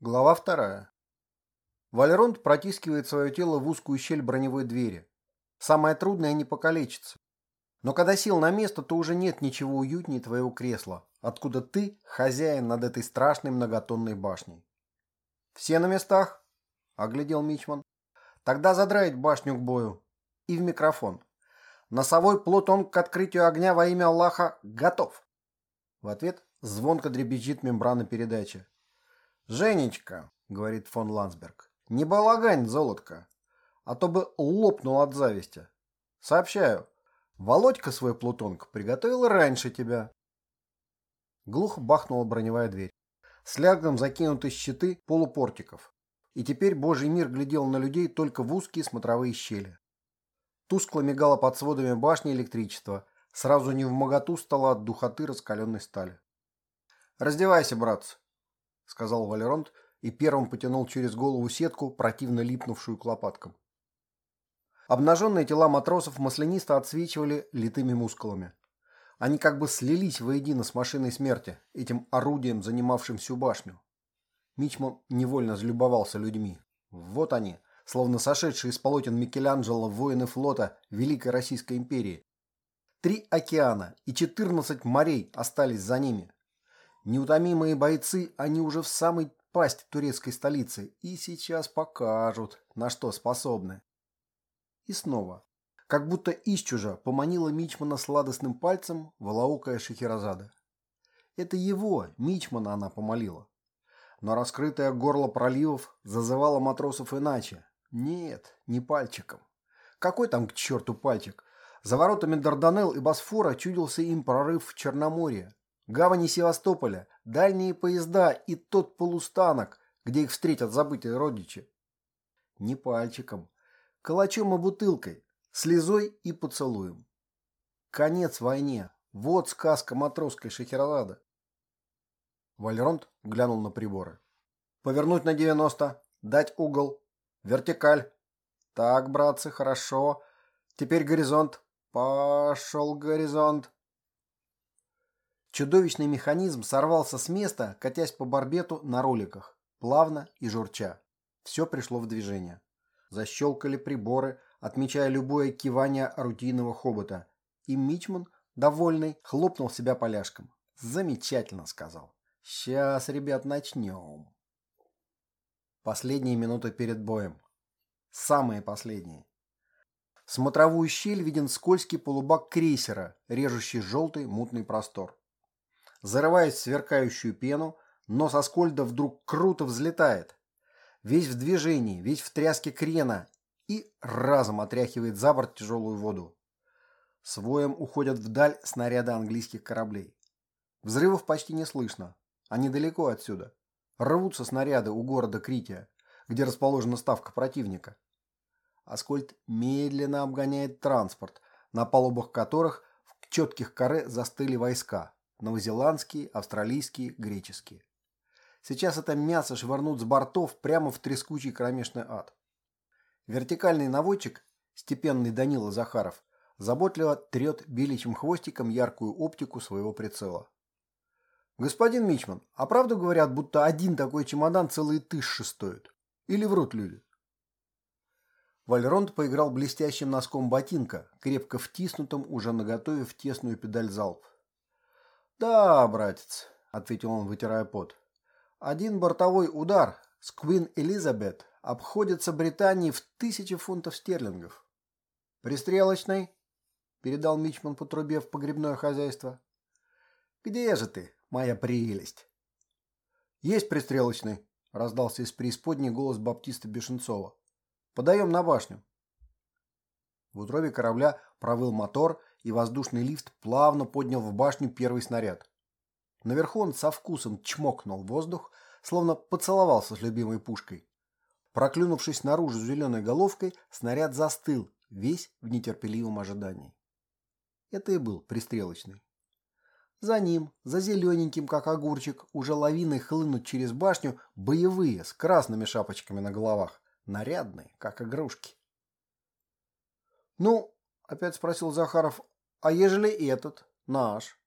Глава вторая. Валеронт протискивает свое тело в узкую щель броневой двери. Самое трудное не покалечиться. Но когда сел на место, то уже нет ничего уютнее твоего кресла, откуда ты хозяин над этой страшной многотонной башней. «Все на местах?» – оглядел Мичман. «Тогда задраить башню к бою. И в микрофон. Носовой плутон к открытию огня во имя Аллаха готов!» В ответ звонко дребезжит мембрана передачи. «Женечка», — говорит фон Ландсберг, — «не балагань, золотко, а то бы лопнул от зависти. Сообщаю, Володька свой плутонг приготовил раньше тебя». Глухо бахнула броневая дверь. С лягом закинуты щиты полупортиков. И теперь божий мир глядел на людей только в узкие смотровые щели. Тускло мигало под сводами башни электричество. Сразу не в моготу стало от духоты раскаленной стали. «Раздевайся, братцы», — сказал Валеронт и первым потянул через голову сетку, противно липнувшую к лопаткам. Обнаженные тела матросов маслянисто отсвечивали литыми мускулами. Они как бы слились воедино с машиной смерти, этим орудием, занимавшим всю башню. Мичман невольно залюбовался людьми. Вот они, словно сошедшие из полотен Микеланджело воины флота Великой Российской империи. Три океана и четырнадцать морей остались за ними. Неутомимые бойцы, они уже в самой пасть турецкой столицы и сейчас покажут, на что способны. И снова, как будто исчужа, поманила Мичмана сладостным пальцем волоокая Шахерезада. Это его, Мичмана, она помолила. Но раскрытое горло проливов зазывало матросов иначе. Нет, не пальчиком. Какой там к черту пальчик? За воротами Дарданелл и Босфора чудился им прорыв в Черноморье. Гавани Севастополя, дальние поезда и тот полустанок, где их встретят забытые родичи. Не пальчиком, калачом и бутылкой, слезой и поцелуем. Конец войне. Вот сказка матросской Шахерезада. Вальронт глянул на приборы. Повернуть на 90, дать угол, вертикаль. Так, братцы, хорошо. Теперь горизонт. Пошел горизонт. Чудовищный механизм сорвался с места, катясь по барбету на роликах, плавно и журча. Все пришло в движение. Защелкали приборы, отмечая любое кивание орудийного хобота. И Мичман, довольный, хлопнул себя поляшком. «Замечательно», — сказал. «Сейчас, ребят, начнем». Последние минуты перед боем. Самые последние. Смотровую щель виден скользкий полубак крейсера, режущий желтый мутный простор. Зарываясь в сверкающую пену, нос Аскольда вдруг круто взлетает. Весь в движении, весь в тряске крена и разом отряхивает за борт тяжелую воду. Своем уходят вдаль снаряды английских кораблей. Взрывов почти не слышно. Они далеко отсюда. Рвутся снаряды у города Крития, где расположена ставка противника. Аскольд медленно обгоняет транспорт, на палубах которых в четких каре застыли войска новозеландские, австралийские, греческие. Сейчас это мясо швырнут с бортов прямо в трескучий кромешный ад. Вертикальный наводчик, степенный Данила Захаров, заботливо трет беличьим хвостиком яркую оптику своего прицела. «Господин Мичман, а правду говорят, будто один такой чемодан целые тысячи стоит? Или врут люди?» Вальронд поиграл блестящим носком ботинка, крепко втиснутым уже наготове в тесную педаль залп. «Да, братец», — ответил он, вытирая пот. «Один бортовой удар с Квин Элизабет обходится Британии в тысячи фунтов стерлингов». «Пристрелочный?» — передал Мичман по трубе в погребное хозяйство. «Где же ты, моя прелесть?» «Есть пристрелочный», — раздался из преисподней голос Баптиста Бешенцова. «Подаем на башню». В утробе корабля провыл мотор, и воздушный лифт плавно поднял в башню первый снаряд. Наверху он со вкусом чмокнул воздух, словно поцеловался с любимой пушкой. Проклюнувшись наружу зеленой головкой, снаряд застыл, весь в нетерпеливом ожидании. Это и был пристрелочный. За ним, за зелененьким, как огурчик, уже лавиной хлынут через башню боевые с красными шапочками на головах, нарядные, как игрушки. «Ну, Опять спросил Захаров. А ежели этот, наш?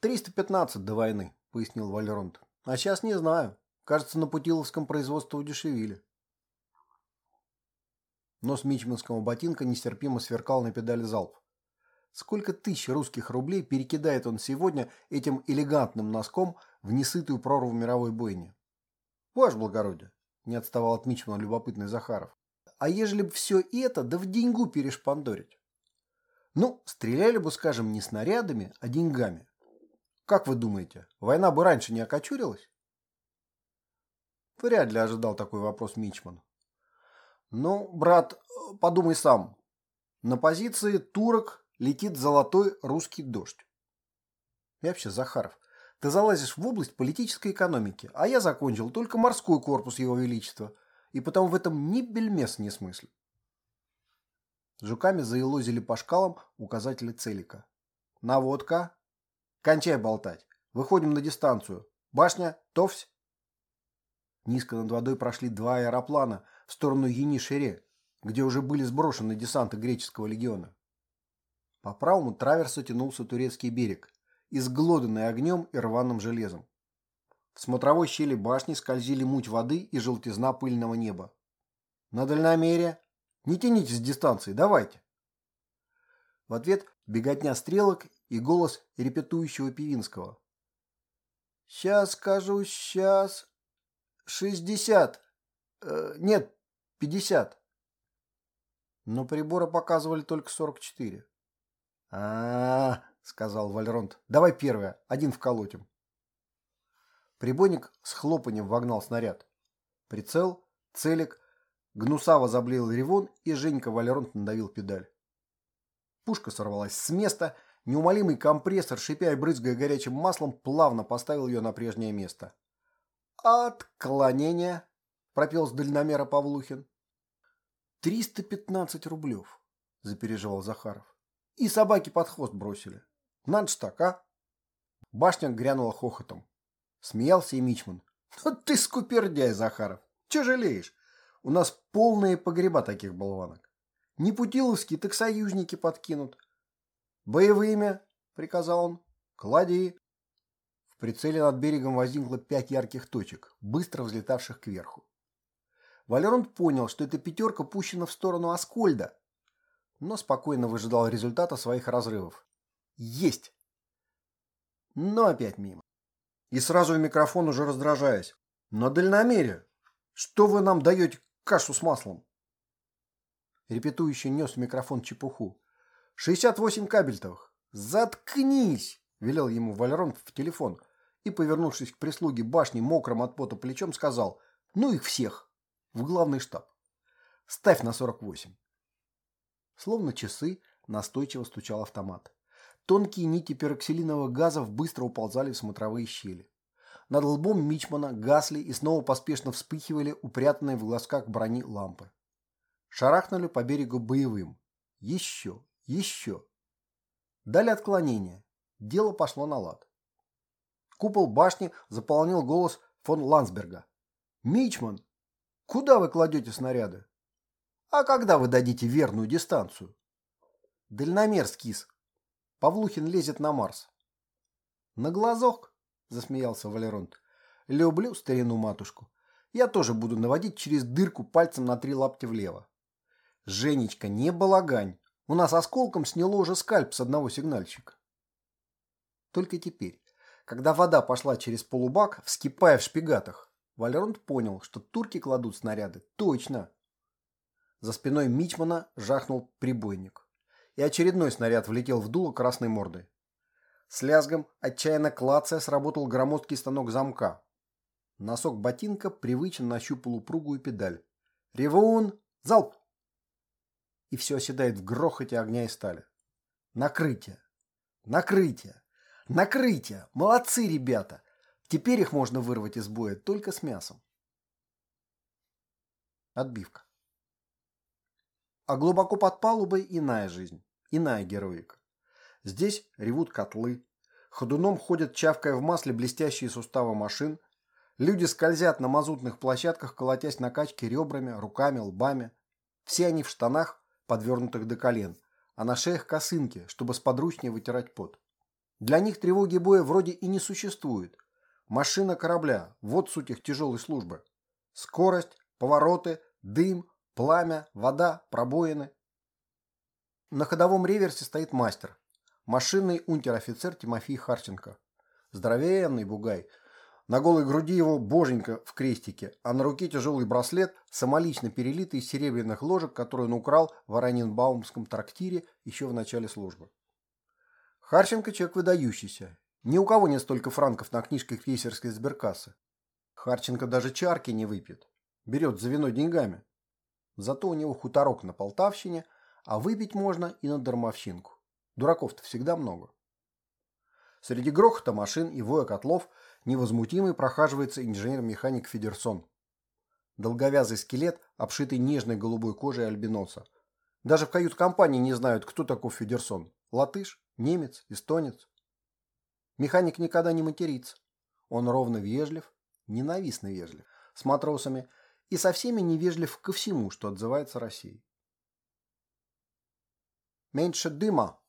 «Триста пятнадцать до войны», — пояснил Валеронт. «А сейчас не знаю. Кажется, на Путиловском производство удешевили. Нос мичманского ботинка нестерпимо сверкал на педали залп. Сколько тысяч русских рублей перекидает он сегодня этим элегантным носком в несытую прорву мировой бойни? Ваше благородие, не отставал от Мичмана любопытный Захаров. А ежели бы все это, да в деньгу перешпандорить? Ну, стреляли бы, скажем, не снарядами, а деньгами. Как вы думаете, война бы раньше не окочурилась? Вряд ли ожидал такой вопрос Мичман. Ну, брат, подумай сам. На позиции турок летит золотой русский дождь. И вообще, Захаров, ты залазишь в область политической экономики, а я закончил только морской корпус Его Величества, и потому в этом ни бельмес не смыслю. Жуками заелозили по шкалам указатели целика. Наводка. Кончай болтать. Выходим на дистанцию. Башня, товсь. Низко над водой прошли два аэроплана в сторону Ени-Шере, где уже были сброшены десанты греческого легиона. По правому траверсу тянулся турецкий берег, изглоданный огнем и рваным железом. В смотровой щели башни скользили муть воды и желтизна пыльного неба. На дальномере. Не тяните с дистанции, давайте. В ответ беготня стрелок и голос репетующего Пивинского. «Сейчас скажу, сейчас. Шестьдесят. Э, нет, пятьдесят». Но приборы показывали только сорок четыре. а, сказал Вальронт. «Давай первое, один вколотим». Прибойник с хлопанием вогнал снаряд. Прицел, целик, гнусаво заблеял ревон, и Женька Валеронт надавил педаль. Пушка сорвалась с места, неумолимый компрессор, шипя и брызгая горячим маслом, плавно поставил ее на прежнее место. «Отклонение!» – пропел с дальномера Павлухин. «Триста пятнадцать рублев», – запереживал Захаров. «И собаки под хвост бросили. Надо ж так, а?» Башня грянула хохотом. Смеялся и Мичман. «Ну ты скупердяй, Захаров! Че жалеешь? У нас полные погреба таких болванок. Не путиловские, так союзники подкинут. «Боевыми!» — приказал он. «Клади!» В прицеле над берегом возникло пять ярких точек, быстро взлетавших кверху. Валеронт понял, что эта пятерка пущена в сторону Аскольда, но спокойно выжидал результата своих разрывов. «Есть!» Но опять мимо. И сразу в микрофон уже раздражаясь. «На дальномере! Что вы нам даете кашу с маслом?» Репетующий нес в микрофон чепуху. «Шестьдесят восемь кабельтовых!» «Заткнись!» – велел ему Валерон в телефон и, повернувшись к прислуге башни мокрым от пота плечом, сказал «Ну их всех! В главный штаб! Ставь на сорок восемь!» Словно часы настойчиво стучал автомат. Тонкие нити пероксилиновых газов быстро уползали в смотровые щели. Над лбом Мичмана гасли и снова поспешно вспыхивали упрятанные в глазках брони лампы. Шарахнули по берегу боевым. Еще, еще. Дали отклонение. Дело пошло на лад. Купол башни заполнил голос фон Ландсберга. «Мичман, куда вы кладете снаряды? А когда вы дадите верную дистанцию?» «Дальномер скис», Павлухин лезет на Марс. На глазок, засмеялся Валеронт. Люблю старину матушку. Я тоже буду наводить через дырку пальцем на три лапти влево. Женечка, не балагань. У нас осколком сняло уже скальп с одного сигнальщика. Только теперь, когда вода пошла через полубак, вскипая в шпигатах, Валеронт понял, что турки кладут снаряды точно. За спиной Мичмана жахнул прибойник и очередной снаряд влетел в дуло красной мордой. С лязгом, отчаянно клацая, сработал громоздкий станок замка. Носок ботинка привычно нащупал упругую педаль. «Ревун! Залп!» И все оседает в грохоте огня и стали. Накрытие! Накрытие! Накрытие! Молодцы, ребята! Теперь их можно вырвать из боя только с мясом. Отбивка. А глубоко под палубой иная жизнь, иная героика. Здесь ревут котлы, ходуном ходят, чавкая в масле блестящие суставы машин, люди скользят на мазутных площадках, колотясь на качке ребрами, руками, лбами. Все они в штанах, подвернутых до колен, а на шеях косынки, чтобы сподручнее вытирать пот. Для них тревоги боя вроде и не существует. Машина корабля. Вот суть их тяжелой службы. Скорость, повороты, дым, пламя, вода, пробоины. На ходовом реверсе стоит мастер. Машинный унтер-офицер Тимофей Харченко. Здоровенный бугай. На голой груди его боженька в крестике, а на руке тяжелый браслет, самолично перелитый из серебряных ложек, который он украл в Аранинбаумском трактире еще в начале службы. Харченко человек выдающийся. Ни у кого нет столько франков на книжке крейсерской сберкассы. Харченко даже чарки не выпьет. Берет за вино деньгами. Зато у него хуторок на Полтавщине, а выпить можно и на дармовщинку. Дураков-то всегда много. Среди грохота машин и воя котлов невозмутимый прохаживается инженер-механик Федерсон. Долговязый скелет, обшитый нежной голубой кожей альбиноса. Даже в кают-компании не знают, кто такой Федерсон. Латыш, немец, эстонец. Механик никогда не матерится. Он ровно вежлив, ненавистно вежлив, с матросами и со всеми невежлив ко всему, что отзывается Россией. «Меньше дыма!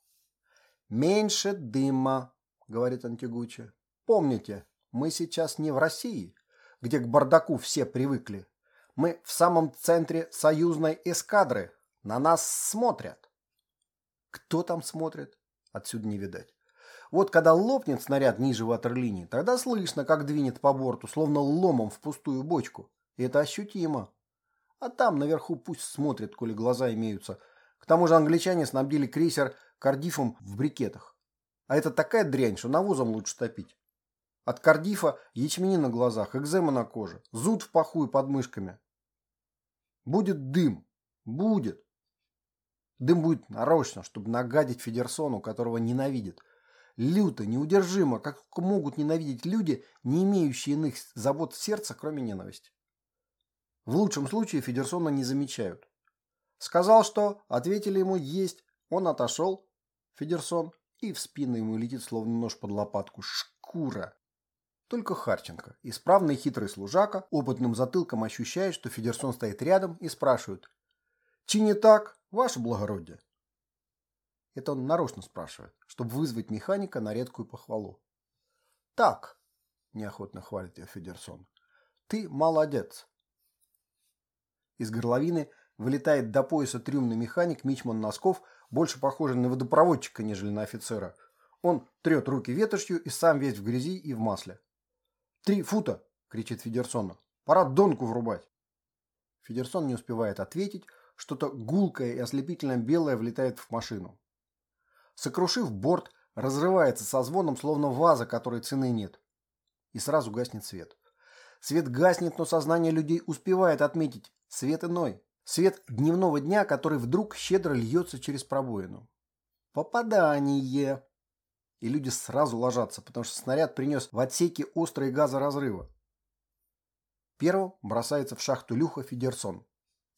Меньше дыма!» — говорит Антигучи. «Помните, мы сейчас не в России, где к бардаку все привыкли. Мы в самом центре союзной эскадры. На нас смотрят». Кто там смотрит? Отсюда не видать. Вот когда лопнет снаряд ниже ватерлинии, тогда слышно, как двинет по борту, словно ломом в пустую бочку. И это ощутимо. А там наверху пусть смотрят, коли глаза имеются. К тому же англичане снабдили крейсер кардифом в брикетах. А это такая дрянь, что навозом лучше топить. От кардифа ячмени на глазах, экзема на коже, зуд в паху и под мышками. Будет дым. Будет. Дым будет нарочно, чтобы нагадить Федерсону, которого ненавидит. Люто, неудержимо, как могут ненавидеть люди, не имеющие иных забот в сердце, кроме ненависти. В лучшем случае Федерсона не замечают. Сказал, что, ответили ему «есть», он отошел, Федерсон, и в спину ему летит словно нож под лопатку. Шкура! Только Харченко, исправный хитрый служака, опытным затылком ощущает, что Федерсон стоит рядом и спрашивает «Чи не так, ваше благородие?» Это он нарочно спрашивает, чтобы вызвать механика на редкую похвалу. «Так», – неохотно хвалит ее Федерсон, – «ты молодец». Из горловины вылетает до пояса трюмный механик Мичман Носков, больше похожий на водопроводчика, нежели на офицера. Он трет руки ветошью и сам весь в грязи и в масле. «Три фута!» – кричит Федерсона. «Пора донку врубать!» Федерсон не успевает ответить, что-то гулкое и ослепительно белое влетает в машину. Сокрушив борт, разрывается со звоном, словно ваза, которой цены нет. И сразу гаснет свет. Свет гаснет, но сознание людей успевает отметить свет иной. Свет дневного дня, который вдруг щедро льется через пробоину. Попадание! И люди сразу ложатся, потому что снаряд принес в отсеке острые газы разрыва. Первым бросается в шахту Люха Федерсон,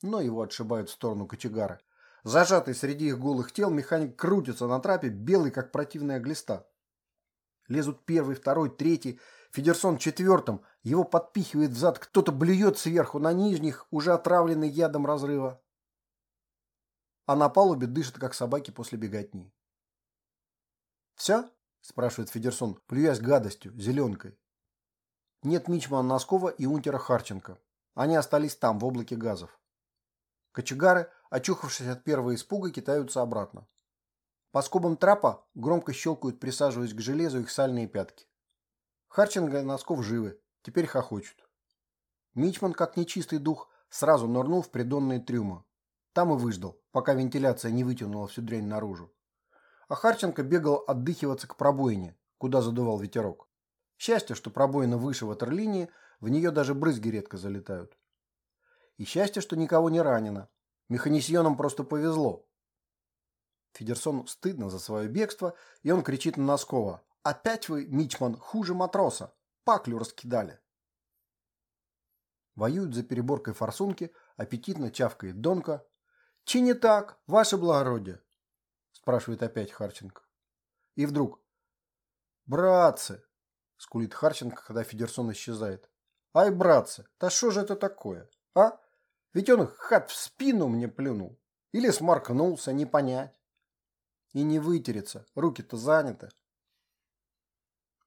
но его отшибают в сторону кочегары. Зажатый среди их голых тел, механик крутится на трапе, белый, как противная глиста. Лезут первый, второй, третий. Федерсон четвертым. Его подпихивает взад. Кто-то блюет сверху на нижних, уже отравленный ядом разрыва. А на палубе дышат, как собаки после беготни. «Все?» – спрашивает Федерсон, плюясь гадостью, зеленкой. Нет Мичмана Носкова и Унтера Харченко. Они остались там, в облаке газов. Кочегары, очухавшись от первого испуга, китаются обратно. По скобам трапа громко щелкают, присаживаясь к железу, их сальные пятки. Харченко и Носков живы, теперь хохочут. Мичман, как нечистый дух, сразу нырнул в придонные трюмы. Там и выждал, пока вентиляция не вытянула всю дрянь наружу. А Харченко бегал отдыхиваться к пробоине, куда задувал ветерок. Счастье, что пробоина выше ватерлинии, в нее даже брызги редко залетают. И счастье, что никого не ранено. Механисьонам просто повезло. Федерсону стыдно за свое бегство, и он кричит на Носкова. «Опять вы, Мичман, хуже матроса! Паклю раскидали!» Воюют за переборкой форсунки, аппетитно чавкает Донка. «Чи не так, ваше благородие?» спрашивает опять Харченко. И вдруг «Братцы!» – скулит Харченко, когда Федерсон исчезает. «Ай, братцы, да что же это такое, а? Ведь он хат в спину мне плюнул. Или сморкнулся, не понять. И не вытереться, руки-то заняты».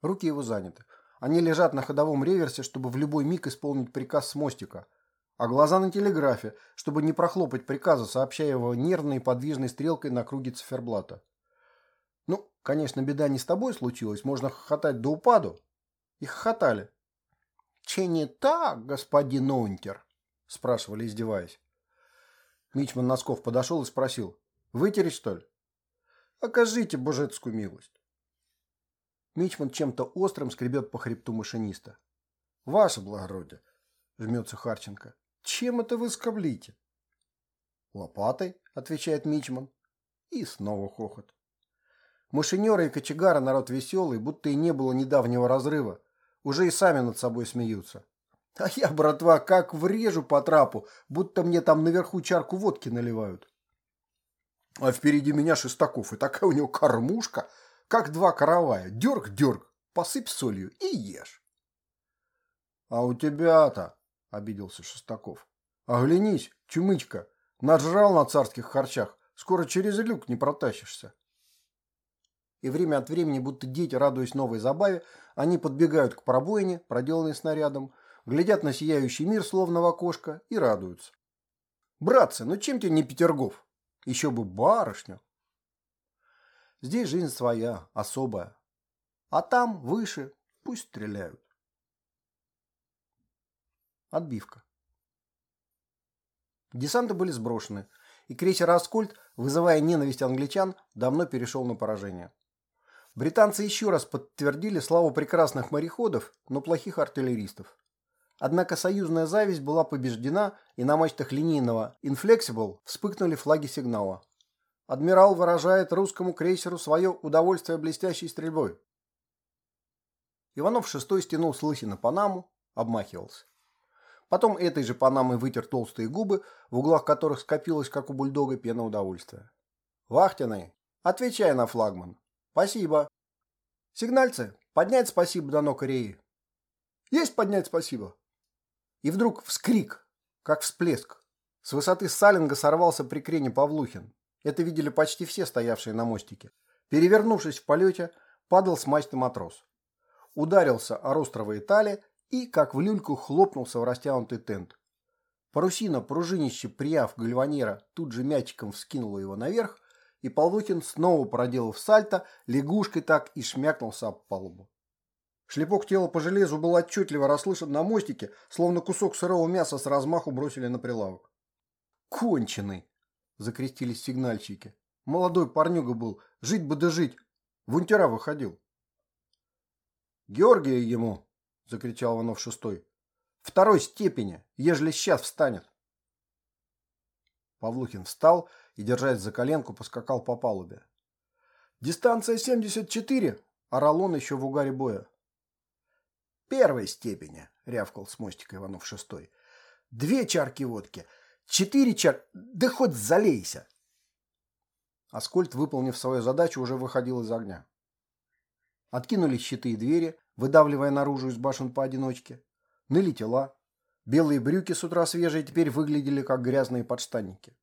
Руки его заняты. Они лежат на ходовом реверсе, чтобы в любой миг исполнить приказ с мостика. А глаза на телеграфе, чтобы не прохлопать приказа, сообщая его нервной подвижной стрелкой на круге циферблата. Ну, конечно, беда не с тобой случилась, можно хохотать до упаду. И хохотали. «Че не так, господин Унтер?» – спрашивали, издеваясь. Мичман Носков подошел и спросил. «Вытереть, что ли?» «Окажите божецкую милость». Мичман чем-то острым скребет по хребту машиниста. «Ваше благородие!» – жмется Харченко. «Чем это вы скоблите?» «Лопатой», – отвечает Мичман. И снова хохот. Машинеры и кочегары народ веселый, будто и не было недавнего разрыва. Уже и сами над собой смеются. А я, братва, как врежу по трапу, будто мне там наверху чарку водки наливают. А впереди меня Шестаков, и такая у него кормушка – как два каравая. Дерг-дерг, посыпь солью и ешь. А у тебя-то, обиделся Шестаков. Оглянись, чумычка, нажрал на царских харчах, скоро через люк не протащишься. И время от времени, будто дети, радуясь новой забаве, они подбегают к пробоине, проделанной снарядом, глядят на сияющий мир, словно в окошко, и радуются. «Братцы, ну чем тебе не Петергоф? Еще бы барышню!» Здесь жизнь своя, особая. А там, выше, пусть стреляют. Отбивка. Десанты были сброшены, и крейсер «Аскольд», вызывая ненависть англичан, давно перешел на поражение. Британцы еще раз подтвердили славу прекрасных мореходов, но плохих артиллеристов. Однако союзная зависть была побеждена, и на мачтах линейного «Inflexible» вспыхнули флаги сигнала. Адмирал выражает русскому крейсеру свое удовольствие блестящей стрельбой. Иванов шестой стянул с лысины Панаму, обмахивался. Потом этой же Панамой вытер толстые губы, в углах которых скопилась, как у бульдога, пена удовольствия. «Вахтенный, отвечай на флагман. Спасибо. Сигнальцы, поднять спасибо дано Кореи. Есть поднять спасибо». И вдруг вскрик, как всплеск. С высоты Салинга сорвался при крене Павлухин. Это видели почти все стоявшие на мостике. Перевернувшись в полете, падал с мачты матрос. Ударился о ростровые тали и, как в люльку, хлопнулся в растянутый тент. Парусина, пружинище, прияв гальванера, тут же мячиком вскинула его наверх, и Полвухин снова проделал сальто, лягушкой так и шмякнулся об палубу. Шлепок тела по железу был отчетливо расслышан на мостике, словно кусок сырого мяса с размаху бросили на прилавок. «Конченый!» Закрестились сигнальщики. Молодой парнюга был, жить бы да жить. В унтера выходил. Георгия ему, закричал Иванов шестой. Второй степени, ежели сейчас встанет. Павлухин встал и, держась за коленку, поскакал по палубе. «Дистанция 74!» – орал он еще в угаре боя. «Первой степени!» – рявкал с мостика Иванов шестой. «Две чарки водки, Четыре чар... Да хоть залейся!» Аскольд, выполнив свою задачу, уже выходил из огня. Откинулись щиты и двери, выдавливая наружу из башен поодиночке. Ныли тела. Белые брюки с утра свежие теперь выглядели, как грязные подштанники.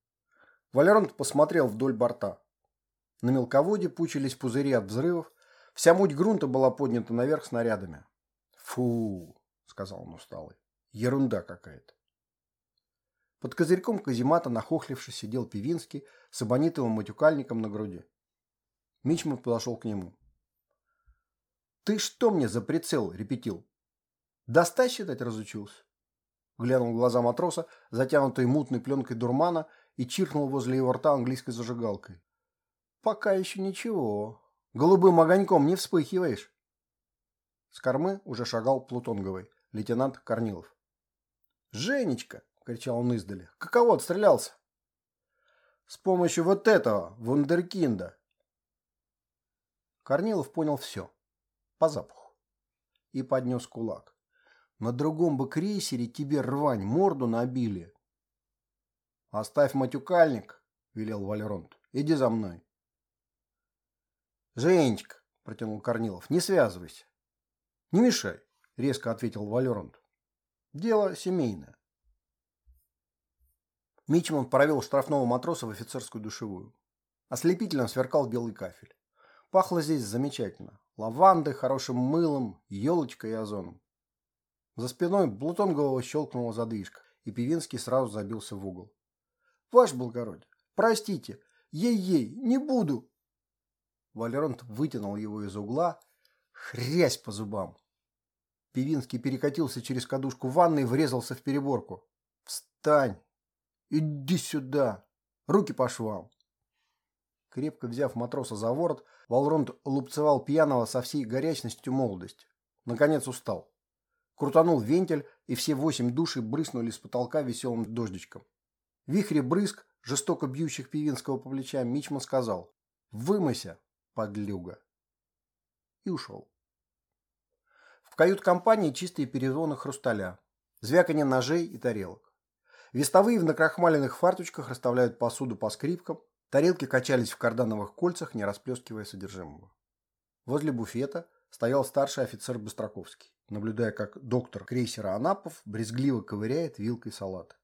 Валерант посмотрел вдоль борта. На мелководье пучились пузыри от взрывов. Вся муть грунта была поднята наверх снарядами. «Фу!» — сказал он усталый. «Ерунда какая-то». Под козырьком каземата, нахохлившись, сидел Пивинский с абонитовым матюкальником на груди. Мичман подошел к нему. «Ты что мне за прицел?» – репетил. «Достать считать разучился?» Глянул в глаза матроса, затянутой мутной пленкой дурмана, и чиркнул возле его рта английской зажигалкой. «Пока еще ничего. Голубым огоньком не вспыхиваешь». С кормы уже шагал Плутонговый, лейтенант Корнилов. «Женечка!» – кричал он издали. «Каково отстрелялся?» «С помощью вот этого, вундеркинда». Корнилов понял все. По запаху. И поднес кулак. «На другом бы крейсере тебе рвань морду набили». «Оставь матюкальник», – велел Валеронт. «Иди за мной». «Женечка», – протянул Корнилов, – «не связывайся». «Не мешай», – резко ответил Валеронт. «Дело семейное». Мичман провел штрафного матроса в офицерскую душевую. Ослепительно сверкал белый кафель. Пахло здесь замечательно. Лавандой, хорошим мылом, елочкой и озоном. За спиной Блутонгового щелкнула задвижка, и Пивинский сразу забился в угол. «Ваше благородие, простите, ей-ей, не буду!» Валеронт вытянул его из угла, хрясь по зубам. Пивинский перекатился через кадушку ванны и врезался в переборку. «Встань! Иди сюда! Руки по швам!» Крепко взяв матроса за ворот, Валронд лупцевал пьяного со всей горячностью молодости. Наконец устал. Крутанул вентиль, и все восемь души брызнули с потолка веселым дождичком. Вихре брызг, жестоко бьющих Пивинского по плечам, Мичман сказал «Вымойся, подлюга!» и ушел. В кают-компании чистые перезвоны хрусталя, звяканье ножей и тарелок. Вестовые в накрахмаленных фарточках расставляют посуду по скрипкам, тарелки качались в кардановых кольцах, не расплескивая содержимого. Возле буфета стоял старший офицер Быстроковский, наблюдая, как доктор крейсера Анапов брезгливо ковыряет вилкой салат.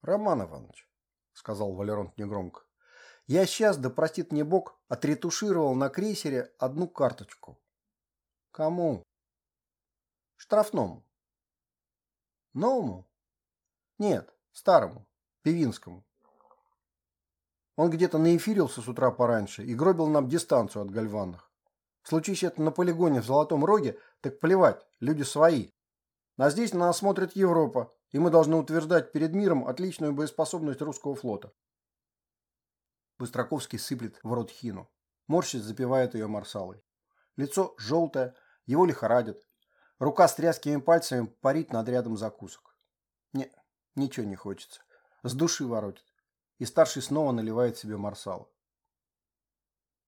«Роман Иванович», — сказал Валеронт негромко, — «я сейчас, да простит мне Бог, отретушировал на крейсере одну карточку». «Кому?» Штрафному. Новому? Нет, старому, Певинскому. Он где-то наэфирился с утра пораньше и гробил нам дистанцию от гальванных. Случись это на полигоне в Золотом Роге, так плевать, люди свои. А здесь на нас смотрит Европа, и мы должны утверждать перед миром отличную боеспособность русского флота. Быстроковский сыплет в рот хину. Морщись запивает ее марсалой. Лицо желтое, его лихорадит, Рука с тряскими пальцами парит над рядом закусок. Ничего не хочется. С души воротит. И старший снова наливает себе марсала.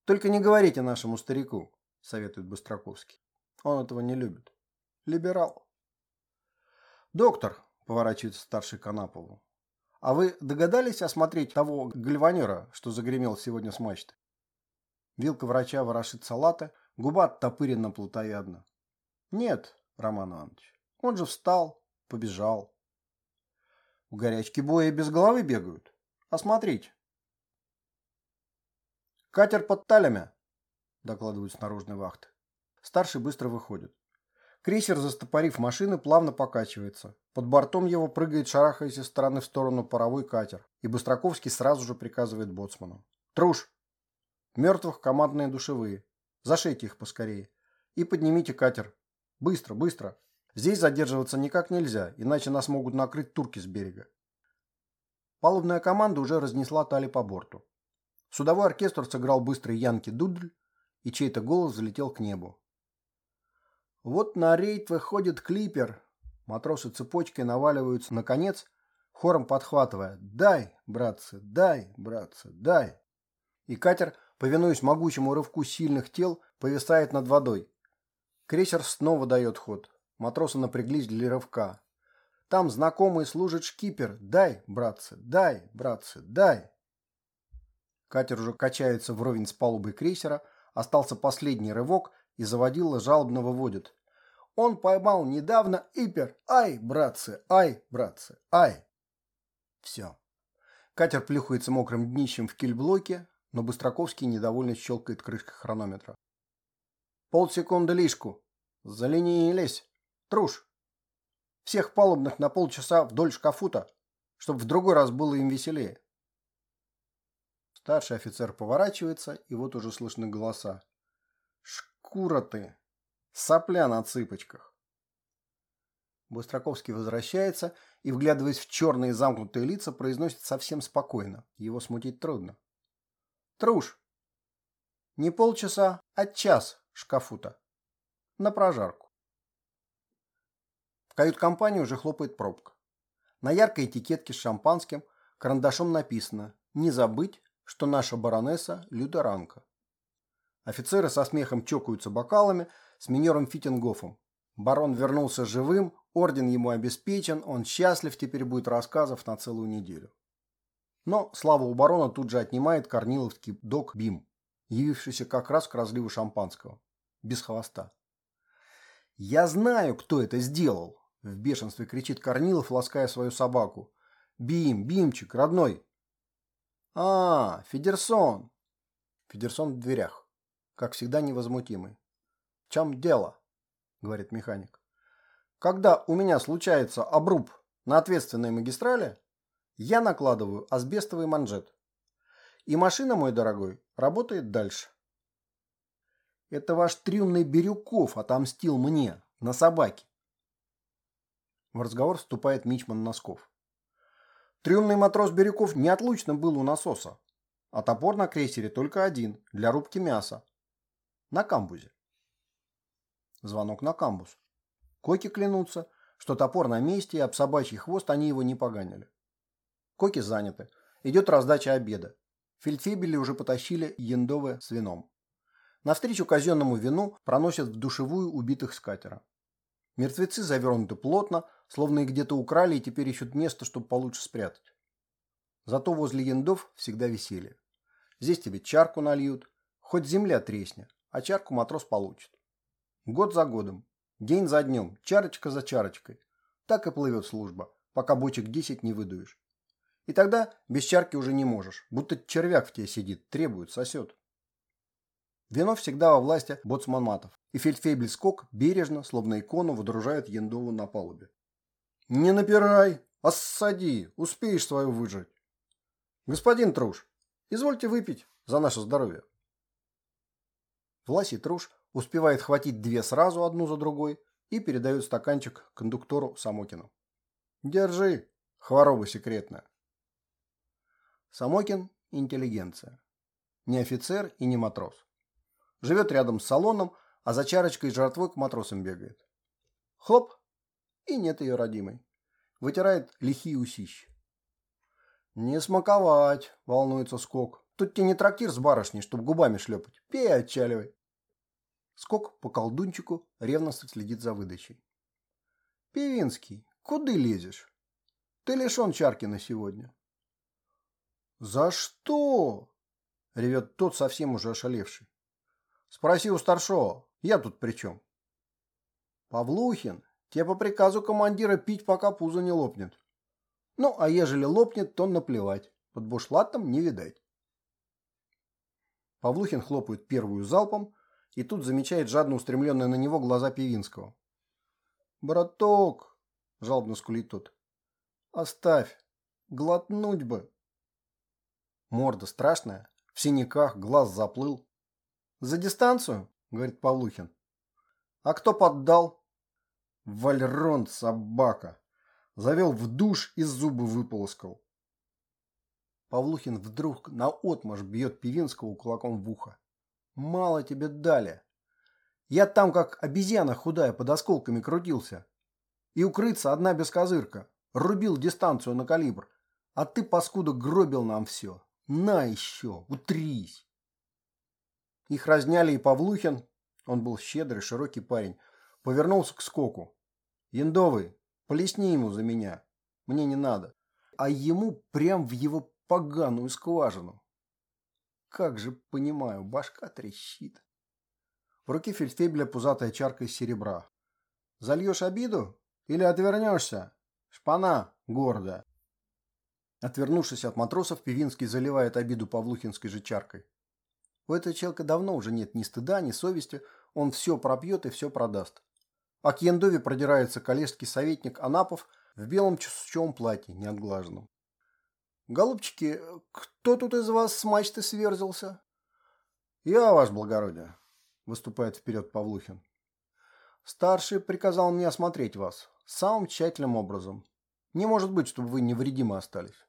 «Только не говорите нашему старику», — советует Быстроковский. «Он этого не любит. Либерал». «Доктор», — поворачивается старший Канапову, «а вы догадались осмотреть того гальванера, что загремел сегодня с мачты?» Вилка врача ворошит салата, губа оттопырена плотоядно. Нет, Роман Иванович, он же встал, побежал. В горячке боя без головы бегают. Осмотрите. Катер под талями, докладывают с наружной вахты. Старший быстро выходит. Крейсер, застопорив машины, плавно покачивается. Под бортом его прыгает, шарахаясь из стороны в сторону паровой катер. И Быстроковский сразу же приказывает боцману. Труш! Мертвых командные душевые. Зашейте их поскорее. И поднимите катер. Быстро, быстро. Здесь задерживаться никак нельзя, иначе нас могут накрыть турки с берега. Палубная команда уже разнесла тали по борту. Судовой оркестр сыграл быстрый Янки-дудль, и чей-то голос залетел к небу. Вот на рейд выходит клипер. Матросы цепочкой наваливаются на конец, хором подхватывая «Дай, братцы, дай, братцы, дай!» И катер, повинуясь могучему рывку сильных тел, повисает над водой, Крейсер снова дает ход. Матросы напряглись для рывка. Там знакомый служит шкипер. Дай, братцы, дай, братцы, дай. Катер уже качается вровень с палубой крейсера. Остался последний рывок, и заводила жалобно выводит. Он поймал недавно Ипер. Ай, братцы, ай, братцы, ай. Все. Катер плюхается мокрым днищем в кильблоке, но Быстроковский недовольно щелкает крышкой хронометра. Полсекунды лишку. Заленились. Труш. Всех палубных на полчаса вдоль шкафута, чтобы в другой раз было им веселее. Старший офицер поворачивается, и вот уже слышны голоса. «Шкура ты! Сопля на цыпочках!» Быстроковский возвращается и, вглядываясь в черные замкнутые лица, произносит совсем спокойно. Его смутить трудно. «Труш! Не полчаса, а час шкафута. На прожарку. Кают-компании уже хлопает пробка. На яркой этикетке с шампанским карандашом написано «Не забыть, что наша баронесса лютеранка». Офицеры со смехом чокаются бокалами с минером Фитингофом. Барон вернулся живым, орден ему обеспечен, он счастлив, теперь будет рассказов на целую неделю. Но славу у барона тут же отнимает корниловский док Бим, явившийся как раз к разливу шампанского без хвоста. «Я знаю, кто это сделал!» – в бешенстве кричит Корнилов, лаская свою собаку. «Бим, Бимчик, родной!» «А, Федерсон!» Федерсон в дверях. как всегда невозмутимый. «В чем дело?» – говорит механик. «Когда у меня случается обруб на ответственной магистрали, я накладываю асбестовый манжет. И машина, мой дорогой, работает дальше. Это ваш трюмный Бирюков отомстил мне на собаке. В разговор вступает Мичман Носков. Трюмный матрос Бирюков неотлучно был у насоса, а топор на крейсере только один, для рубки мяса. На камбузе. Звонок на камбуз. Коки клянутся, что топор на месте, и об собачий хвост они его не поганили. Коки заняты. Идет раздача обеда. Фельдфебели уже потащили яндовы с вином. Навстречу казенному вину проносят в душевую убитых с катера. Мертвецы завернуты плотно, словно их где-то украли и теперь ищут место, чтобы получше спрятать. Зато возле яндов всегда веселье. Здесь тебе чарку нальют, хоть земля тресня, а чарку матрос получит. Год за годом, день за днем, чарочка за чарочкой. Так и плывет служба, пока бочек 10 не выдуешь. И тогда без чарки уже не можешь, будто червяк в тебе сидит, требует, сосет. Вино всегда во власти боцманматов, и фельдфебель Скок бережно, словно икону, водружает Яндову на палубе. «Не напирай, осади, успеешь свою выжить. Господин Труш, извольте выпить за наше здоровье». Власий Труш успевает хватить две сразу, одну за другой, и передает стаканчик кондуктору Самокину. «Держи, хвороба секретная». Самокин – интеллигенция. Не офицер и не матрос. Живет рядом с салоном, а за чарочкой жратвой к матросам бегает. Хлоп, и нет ее родимой. Вытирает лихие усищи. «Не смаковать», – волнуется Скок. «Тут тебе не трактир с барышней, чтоб губами шлепать. Пей, отчаливай». Скок по колдунчику ревностно следит за выдачей. «Певинский, куды лезешь? Ты лишен чарки на сегодня». «За что?» – ревет тот, совсем уже ошалевший. «Спроси у старшего, я тут при чем?» «Павлухин, тебе по приказу командира пить, пока пузо не лопнет. Ну, а ежели лопнет, то наплевать, под бушлатом не видать». Павлухин хлопает первую залпом, и тут замечает жадно устремленные на него глаза Певинского. «Браток!» – жалобно скулит тот. «Оставь! Глотнуть бы!» Морда страшная, в синяках, глаз заплыл. «За дистанцию?» – говорит Павлухин. «А кто поддал?» «Вальрон, собака!» Завел в душ и зубы выполоскал. Павлухин вдруг наотмашь бьет Пивинского кулаком в ухо. «Мало тебе дали. Я там, как обезьяна худая, под осколками крутился. И укрыться одна бескозырка. Рубил дистанцию на калибр. А ты, паскуда, гробил нам все. На еще, утрись. Их разняли и Павлухин, он был щедрый, широкий парень, повернулся к скоку. Яндовый, полесни ему за меня, мне не надо. А ему прям в его поганую скважину. Как же понимаю, башка трещит. В руке фельдфебеля пузатая чарка из серебра. Зальешь обиду или отвернешься? Шпана гордая. Отвернувшись от матросов, Певинский заливает обиду Павлухинской же чаркой. У этого человека давно уже нет ни стыда, ни совести, он все пропьет и все продаст. А к Яндове продирается коллежский советник Анапов в белом чусчевом платье, неотглаженном. «Голубчики, кто тут из вас с мачты сверзился?» «Я, ваше благородие», – выступает вперед Павлухин. «Старший приказал мне осмотреть вас самым тщательным образом. Не может быть, чтобы вы невредимы остались».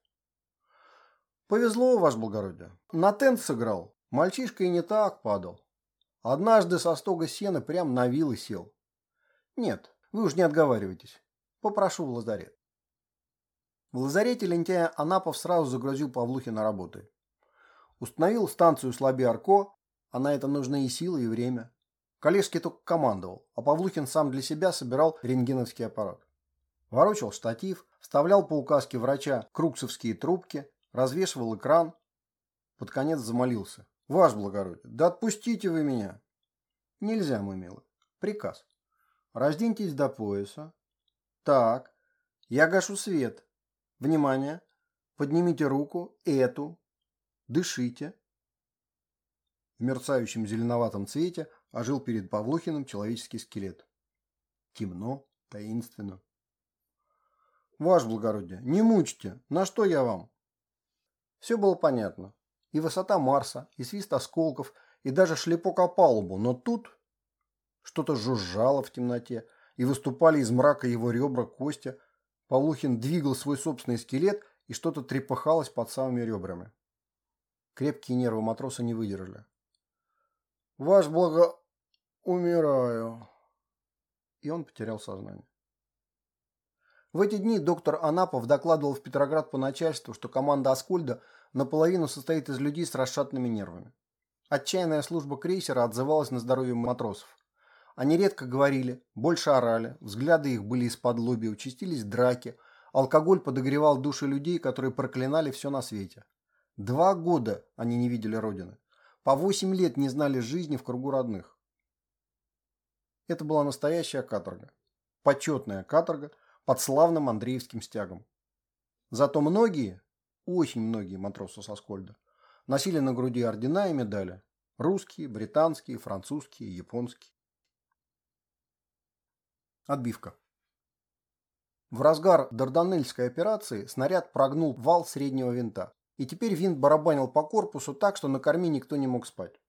Повезло, ваше благородие. На тент сыграл. Мальчишка и не так падал. Однажды со стога сена прям на вилы сел. Нет, вы уж не отговаривайтесь. Попрошу в лазарет. В лазарете лентяя Анапов сразу загрузил Павлухина работой. Установил станцию Слаби-Арко, а на это нужны и силы, и время. Коллежский только командовал, а Павлухин сам для себя собирал рентгеновский аппарат. Ворочал штатив, вставлял по указке врача круксовские трубки, развешивал экран. Под конец замолился. «Ваш благородие, да отпустите вы меня!» «Нельзя, мой милый. Приказ. Разденьтесь до пояса. Так, я гашу свет. Внимание! Поднимите руку, эту. Дышите. В мерцающем зеленоватом цвете ожил перед Павлухиным человеческий скелет. Темно, таинственно. «Ваше благородие, не мучьте! На что я вам?» Все было понятно. И высота Марса, и свист осколков, и даже шлепок о палубу. Но тут что-то жужжало в темноте, и выступали из мрака его ребра, кости. Павлухин двигал свой собственный скелет, и что-то трепыхалось под самыми ребрами. Крепкие нервы матроса не выдержали. «Ваш благо... умираю». И он потерял сознание. В эти дни доктор Анапов докладывал в Петроград по начальству, что команда Аскольда наполовину состоит из людей с расшатанными нервами. Отчаянная служба крейсера отзывалась на здоровье матросов. Они редко говорили, больше орали, взгляды их были из-под лоби, участились драки, алкоголь подогревал души людей, которые проклинали все на свете. Два года они не видели родины. По восемь лет не знали жизни в кругу родных. Это была настоящая каторга. Почетная каторга под славным Андреевским стягом. Зато многие, очень многие матросы со Скольда, носили на груди ордена и медали. Русские, британские, французские, японские. Отбивка. В разгар Дарданельской операции снаряд прогнул вал среднего винта и теперь винт барабанил по корпусу так, что на корме никто не мог спать.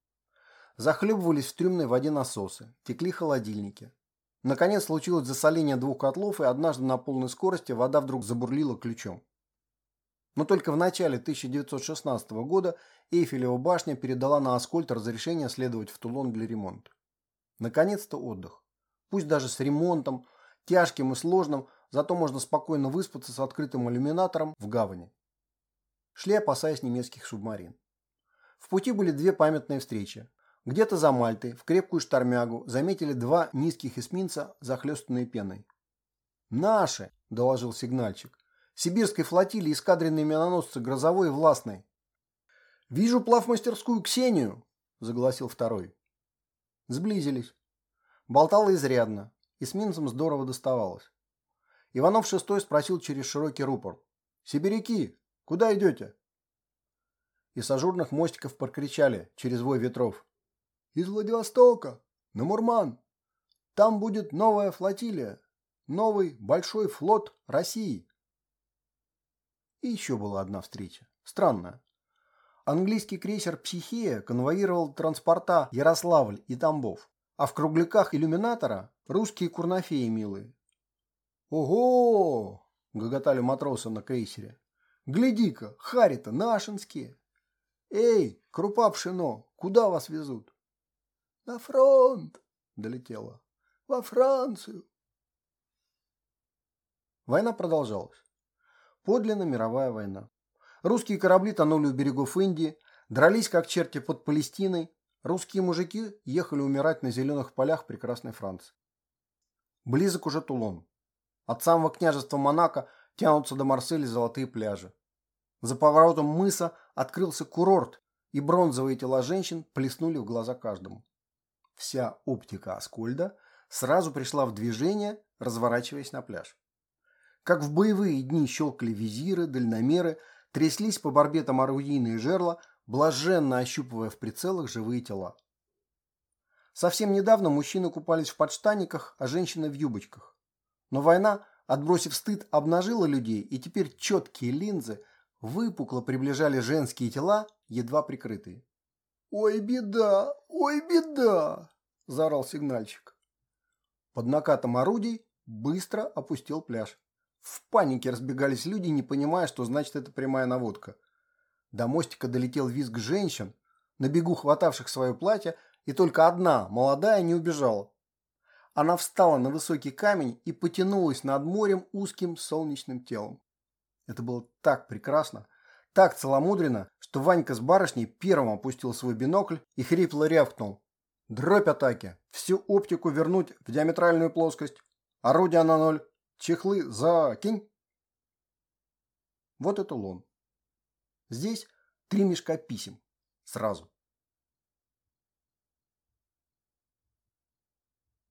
Захлебывались в трюмной воде насосы, текли холодильники. Наконец случилось засоление двух котлов, и однажды на полной скорости вода вдруг забурлила ключом. Но только в начале 1916 года Эйфелева башня передала на Аскольд разрешение следовать в Тулон для ремонта. Наконец-то отдых. Пусть даже с ремонтом, тяжким и сложным, зато можно спокойно выспаться с открытым иллюминатором в гавани шли, опасаясь немецких субмарин. В пути были две памятные встречи. Где-то за Мальтой, в крепкую штормягу, заметили два низких эсминца, захлестанные пеной. «Наши!» – доложил сигнальщик. «Сибирской флотилии эскадренные миноносцы Грозовой и Властной». «Вижу плавмастерскую Ксению!» – загласил второй. Сблизились. Болтало изрядно. Эсминцам здорово доставалось. Иванов шестой спросил через широкий рупор. «Сибиряки, Куда идете?» И с ажурных мостиков прокричали через вой ветров. «Из Владивостока! На Мурман! Там будет новая флотилия! Новый большой флот России!» И еще была одна встреча. Странная. Английский крейсер «Психея» конвоировал транспорта Ярославль и Тамбов, а в кругляках иллюминатора русские курнофеи милые. «Ого!» – гоготали матросы на крейсере. Гляди-ка, хари-то нашинские. Эй, крупа пшено, куда вас везут? На фронт, долетело. Во Францию. Война продолжалась. Подлинно мировая война. Русские корабли тонули у берегов Индии, дрались как черти под Палестиной. Русские мужики ехали умирать на зеленых полях прекрасной Франции. Близок уже Тулон. От самого княжества Монако тянутся до Марселя золотые пляжи. За поворотом мыса открылся курорт, и бронзовые тела женщин плеснули в глаза каждому. Вся оптика Аскольда сразу пришла в движение, разворачиваясь на пляж. Как в боевые дни щелкали визиры, дальномеры, тряслись по барбетам орудийные жерла, блаженно ощупывая в прицелах живые тела. Совсем недавно мужчины купались в подштаниках, а женщины в юбочках. Но война, отбросив стыд, обнажила людей, и теперь четкие линзы выпукло приближали женские тела, едва прикрытые. «Ой, беда! Ой, беда!» – заорал сигнальщик. Под накатом орудий быстро опустил пляж. В панике разбегались люди, не понимая, что значит эта прямая наводка. До мостика долетел визг женщин, на бегу хватавших свое платье, и только одна, молодая, не убежала. Она встала на высокий камень и потянулась над морем узким солнечным телом. Это было так прекрасно, так целомудренно, что Ванька с барышней первым опустил свой бинокль и хрипло рявкнул. Дробь атаки. Всю оптику вернуть в диаметральную плоскость. Орудия на ноль. Чехлы закинь. Вот это лон. Здесь три мешка писем. Сразу.